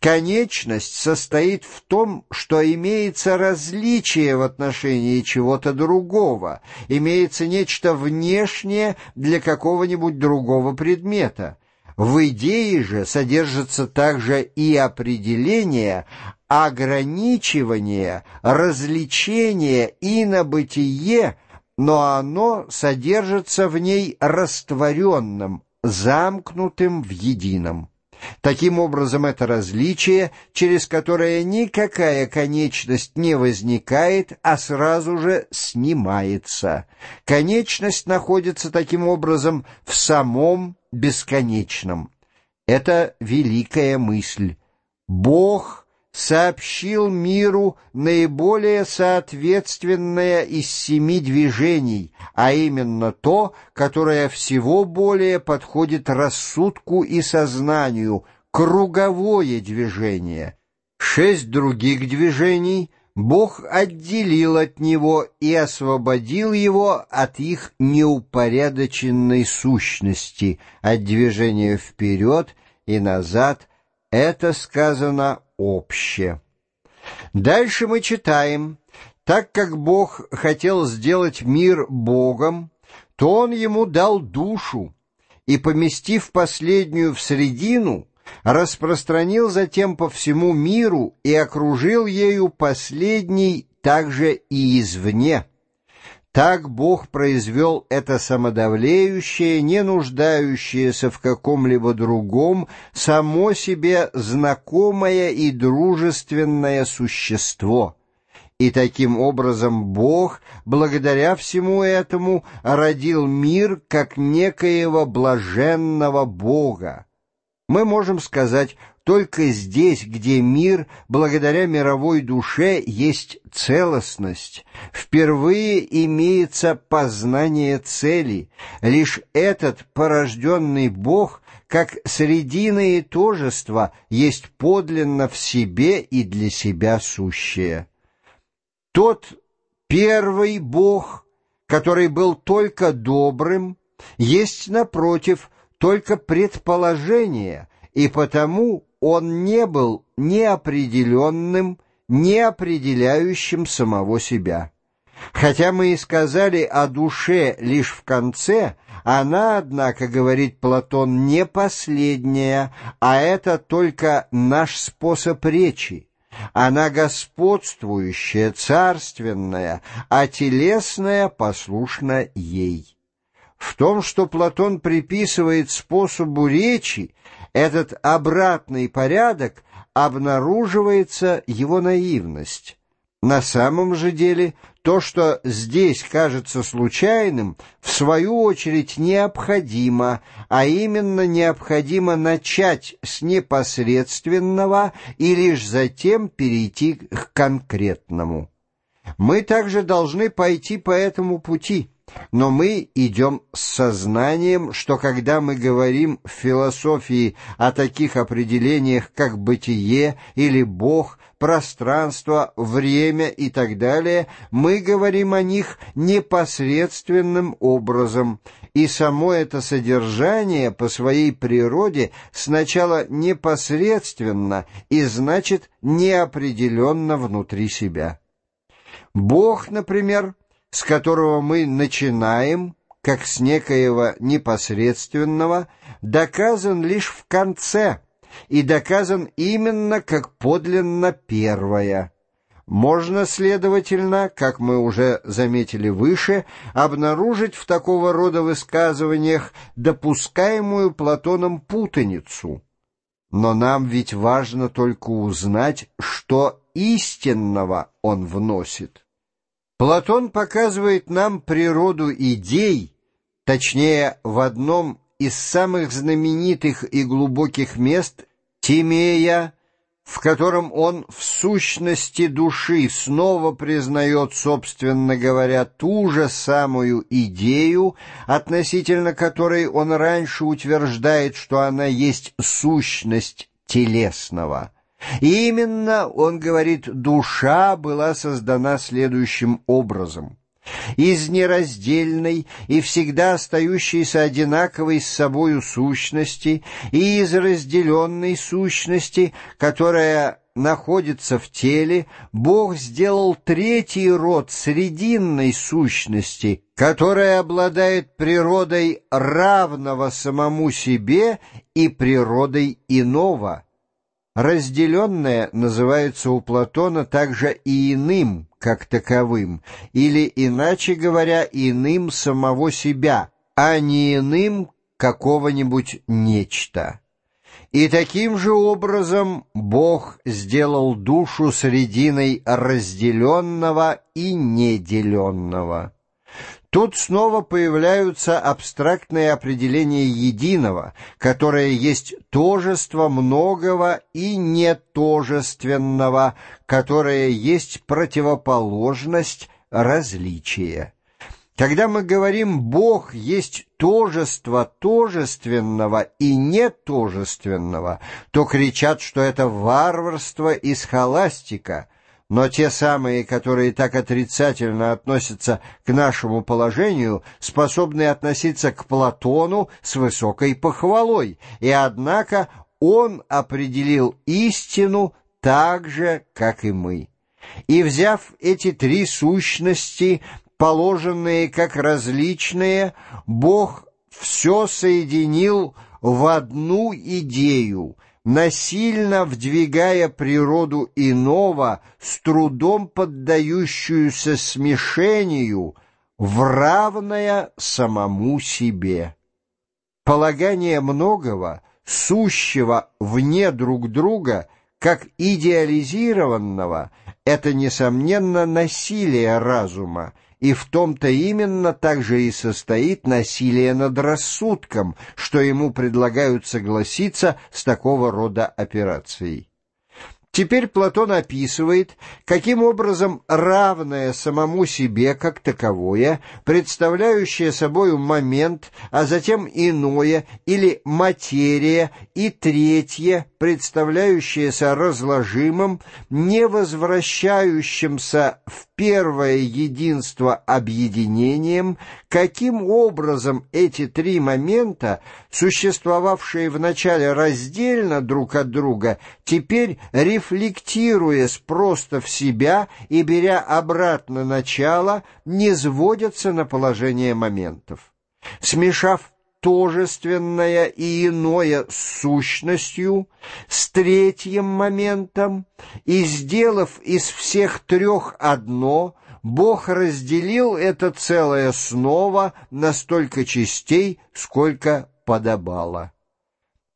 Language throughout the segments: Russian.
Конечность состоит в том, что имеется различие в отношении чего-то другого, имеется нечто внешнее для какого-нибудь другого предмета. В идее же содержится также и определение, ограничивание, развлечение и на бытие, но оно содержится в ней растворенным, замкнутым в едином. Таким образом, это различие, через которое никакая конечность не возникает, а сразу же снимается. Конечность находится таким образом в самом бесконечном. Это великая мысль. Бог сообщил миру наиболее соответственное из семи движений, а именно то, которое всего более подходит рассудку и сознанию, круговое движение. Шесть других движений Бог отделил от него и освободил его от их неупорядоченной сущности, от движения вперед и назад. Это сказано обще. Дальше мы читаем, так как Бог хотел сделать мир Богом, то Он ему дал душу, и, поместив последнюю в средину, распространил затем по всему миру и окружил ею последний также и извне. Так Бог произвел это самодавлеющее, не нуждающееся в каком-либо другом, само себе знакомое и дружественное существо. И таким образом Бог, благодаря всему этому, родил мир как некоего блаженного Бога. Мы можем сказать, только здесь, где мир, благодаря мировой душе, есть целостность, впервые имеется познание цели. Лишь этот порожденный Бог, как средина и тожество, есть подлинно в себе и для себя сущее. Тот первый Бог, который был только добрым, есть, напротив, только предположение, и потому он не был неопределенным, не определяющим самого себя. Хотя мы и сказали о душе лишь в конце, она, однако, говорит Платон, не последняя, а это только наш способ речи. Она господствующая, царственная, а телесная послушна ей. В том, что Платон приписывает способу речи, этот обратный порядок, обнаруживается его наивность. На самом же деле то, что здесь кажется случайным, в свою очередь необходимо, а именно необходимо начать с непосредственного и лишь затем перейти к конкретному. Мы также должны пойти по этому пути – но мы идем с сознанием, что когда мы говорим в философии о таких определениях, как бытие или Бог, пространство, время и так далее, мы говорим о них непосредственным образом, и само это содержание по своей природе сначала непосредственно и значит неопределенно внутри себя. Бог, например, с которого мы начинаем, как с некоего непосредственного, доказан лишь в конце, и доказан именно как подлинно первое. Можно, следовательно, как мы уже заметили выше, обнаружить в такого рода высказываниях допускаемую Платоном путаницу. Но нам ведь важно только узнать, что истинного он вносит. Платон показывает нам природу идей, точнее, в одном из самых знаменитых и глубоких мест Тимея, в котором он в сущности души снова признает, собственно говоря, ту же самую идею, относительно которой он раньше утверждает, что она есть сущность телесного. Именно, он говорит, душа была создана следующим образом. из нераздельной и всегда остающейся одинаковой с собою сущности и из разделенной сущности, которая находится в теле, Бог сделал третий род срединной сущности, которая обладает природой равного самому себе и природой иного. Разделенное называется у Платона также и иным, как таковым, или, иначе говоря, иным самого себя, а не иным какого-нибудь нечто. И таким же образом Бог сделал душу срединой разделенного и неделенного. Тут снова появляются абстрактные определения единого, которое есть тожество многого и нетожественного, которое есть противоположность различия. Когда мы говорим «Бог есть тожество тожественного и нетожественного», то кричат, что это варварство и схоластика, но те самые, которые так отрицательно относятся к нашему положению, способны относиться к Платону с высокой похвалой, и однако он определил истину так же, как и мы. И взяв эти три сущности, положенные как различные, Бог все соединил в одну идею, насильно вдвигая природу иного, с трудом поддающуюся смешению, в равное самому себе. Полагание многого, сущего вне друг друга, как идеализированного, это, несомненно, насилие разума, и в том-то именно также и состоит насилие над рассудком, что ему предлагают согласиться с такого рода операцией. Теперь Платон описывает, каким образом равное самому себе как таковое, представляющее собою момент, а затем иное или материя, и третье, представляющееся разложимым, не возвращающимся в первое единство объединением, каким образом эти три момента, существовавшие вначале раздельно друг от друга, теперь рефлектируясь просто в себя и беря обратно начало, не сводятся на положение моментов. Смешав тожественное и иное с сущностью, с третьим моментом, и, сделав из всех трех одно, Бог разделил это целое снова на столько частей, сколько подобало.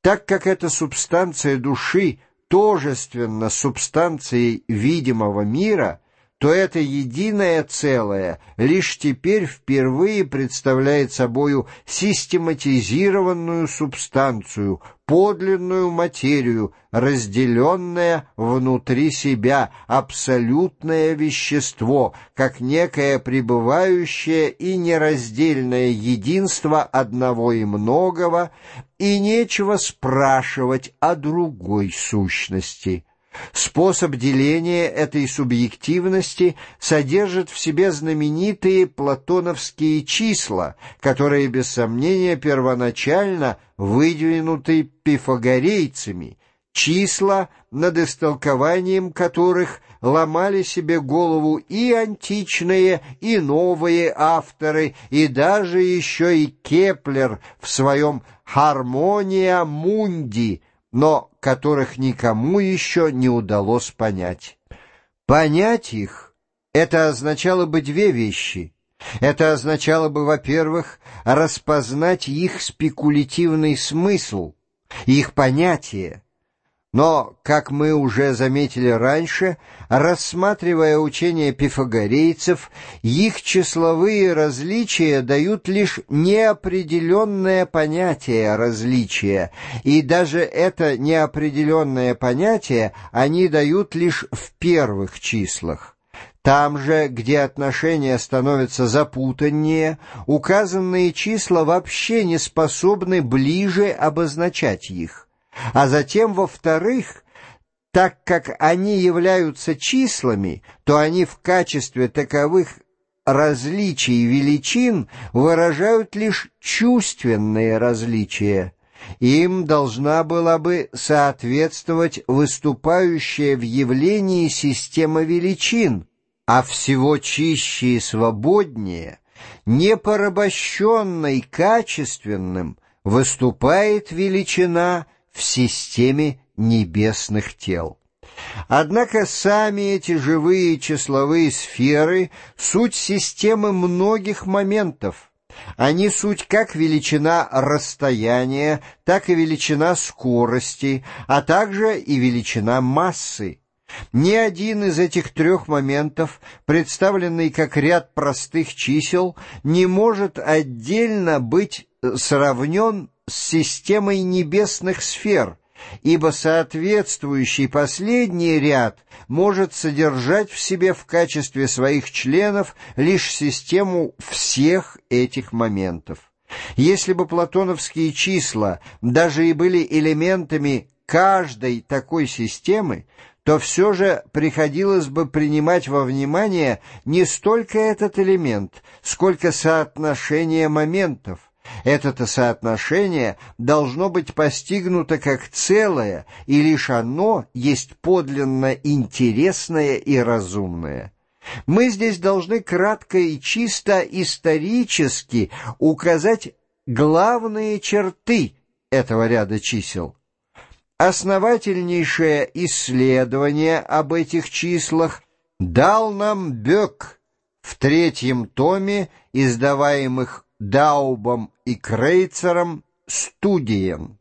Так как эта субстанция души тожественна субстанцией видимого мира, то это единое целое лишь теперь впервые представляет собою систематизированную субстанцию, подлинную материю, разделенное внутри себя, абсолютное вещество, как некое пребывающее и нераздельное единство одного и многого, и нечего спрашивать о другой сущности. Способ деления этой субъективности содержит в себе знаменитые платоновские числа, которые, без сомнения, первоначально выдвинуты пифагорейцами, числа, над истолкованием которых ломали себе голову и античные, и новые авторы, и даже еще и Кеплер в своем «Harmonia Mundi», но которых никому еще не удалось понять. Понять их — это означало бы две вещи. Это означало бы, во-первых, распознать их спекулятивный смысл, их понятие, но, как мы уже заметили раньше, рассматривая учения пифагорейцев, их числовые различия дают лишь неопределенное понятие различия, и даже это неопределенное понятие они дают лишь в первых числах. Там же, где отношения становятся запутаннее, указанные числа вообще не способны ближе обозначать их а затем, во-вторых, так как они являются числами, то они в качестве таковых различий величин выражают лишь чувственные различия. Им должна была бы соответствовать выступающая в явлении система величин, а всего чище и свободнее, непорабощенной качественным, выступает величина в системе небесных тел. Однако сами эти живые числовые сферы — суть системы многих моментов. Они суть как величина расстояния, так и величина скорости, а также и величина массы. Ни один из этих трех моментов, представленный как ряд простых чисел, не может отдельно быть сравнен с системой небесных сфер — ибо соответствующий последний ряд может содержать в себе в качестве своих членов лишь систему всех этих моментов. Если бы платоновские числа даже и были элементами каждой такой системы, то все же приходилось бы принимать во внимание не столько этот элемент, сколько соотношение моментов, это-то соотношение должно быть постигнуто как целое, и лишь оно есть подлинно интересное и разумное. Мы здесь должны кратко и чисто исторически указать главные черты этого ряда чисел. Основательнейшее исследование об этих числах дал нам Бек в третьем томе издаваемых Даубом и Крейцером студием.